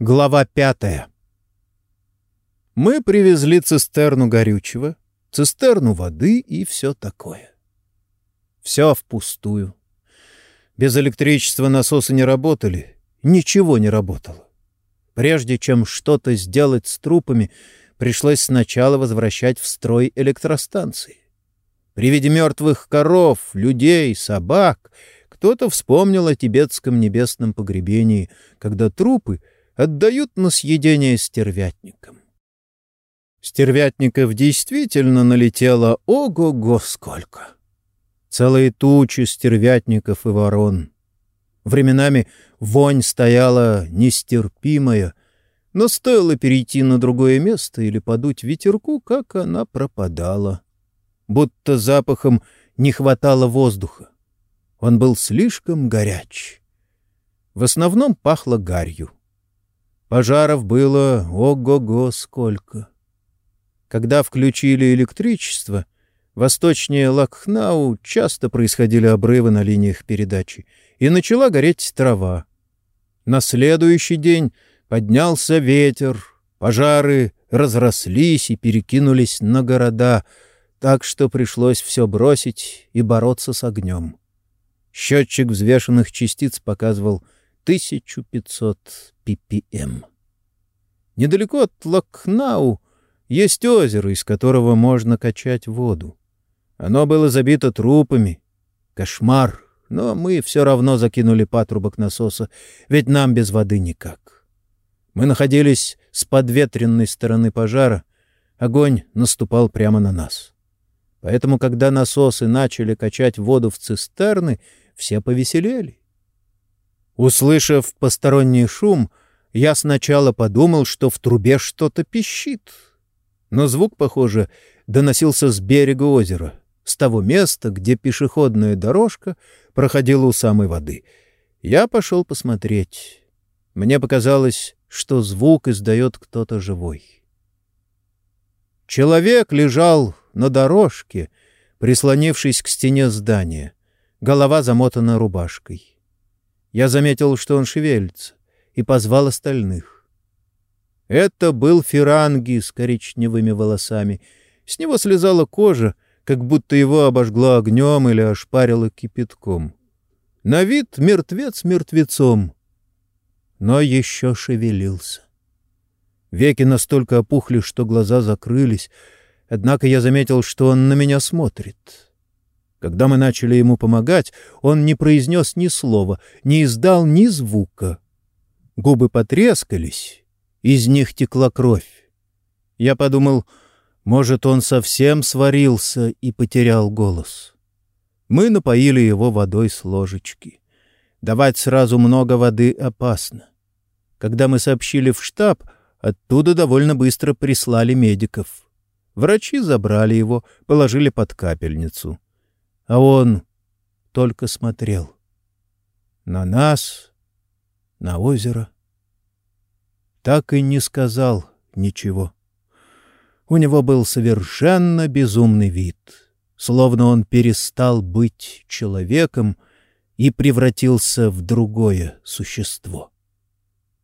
Глава пятая. Мы привезли цистерну горючего, цистерну воды и все такое. Все впустую. Без электричества насосы не работали, ничего не работало. Прежде чем что-то сделать с трупами, пришлось сначала возвращать в строй электростанции. При виде мертвых коров, людей, собак кто-то вспомнил о тибетском небесном погребении, когда трупы — отдают на съедение стервятникам. Стервятников действительно налетело ого-го сколько! Целые тучи стервятников и ворон. Временами вонь стояла нестерпимая, но стоило перейти на другое место или подуть ветерку, как она пропадала. Будто запахом не хватало воздуха. Он был слишком горяч. В основном пахло гарью. Пожаров было ого-го сколько. Когда включили электричество, восточнее Лакхнау часто происходили обрывы на линиях передачи, и начала гореть трава. На следующий день поднялся ветер, пожары разрослись и перекинулись на города, так что пришлось все бросить и бороться с огнем. Счетчик взвешенных частиц показывал 1500 ppm. Недалеко от Лакнау есть озеро, из которого можно качать воду. Оно было забито трупами. Кошмар. Но мы все равно закинули патрубок насоса, ведь нам без воды никак. Мы находились с подветренной стороны пожара. Огонь наступал прямо на нас. Поэтому, когда насосы начали качать воду в цистерны, все повеселели. Услышав посторонний шум, я сначала подумал, что в трубе что-то пищит. Но звук, похоже, доносился с берега озера, с того места, где пешеходная дорожка проходила у самой воды. Я пошел посмотреть. Мне показалось, что звук издает кто-то живой. Человек лежал на дорожке, прислонившись к стене здания, голова замотана рубашкой. Я заметил, что он шевелится, и позвал остальных. Это был Фиранги с коричневыми волосами. С него слезала кожа, как будто его обожгло огнем или ошпарило кипятком. На вид мертвец мертвецом, но еще шевелился. Веки настолько опухли, что глаза закрылись, однако я заметил, что он на меня смотрит. Когда мы начали ему помогать, он не произнес ни слова, не издал ни звука. Губы потрескались, из них текла кровь. Я подумал, может, он совсем сварился и потерял голос. Мы напоили его водой с ложечки. Давать сразу много воды опасно. Когда мы сообщили в штаб, оттуда довольно быстро прислали медиков. Врачи забрали его, положили под капельницу а он только смотрел. На нас, на озеро. Так и не сказал ничего. У него был совершенно безумный вид, словно он перестал быть человеком и превратился в другое существо.